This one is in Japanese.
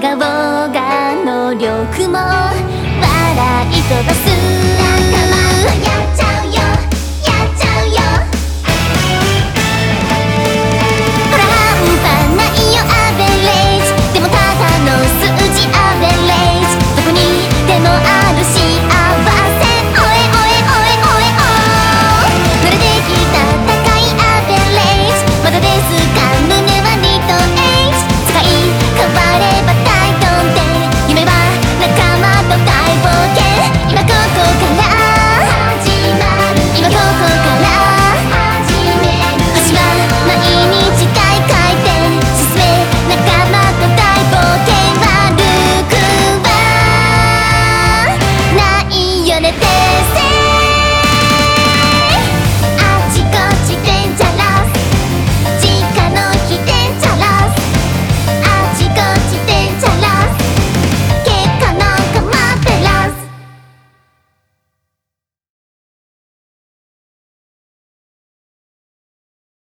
笑顔が能力も笑い飛ばす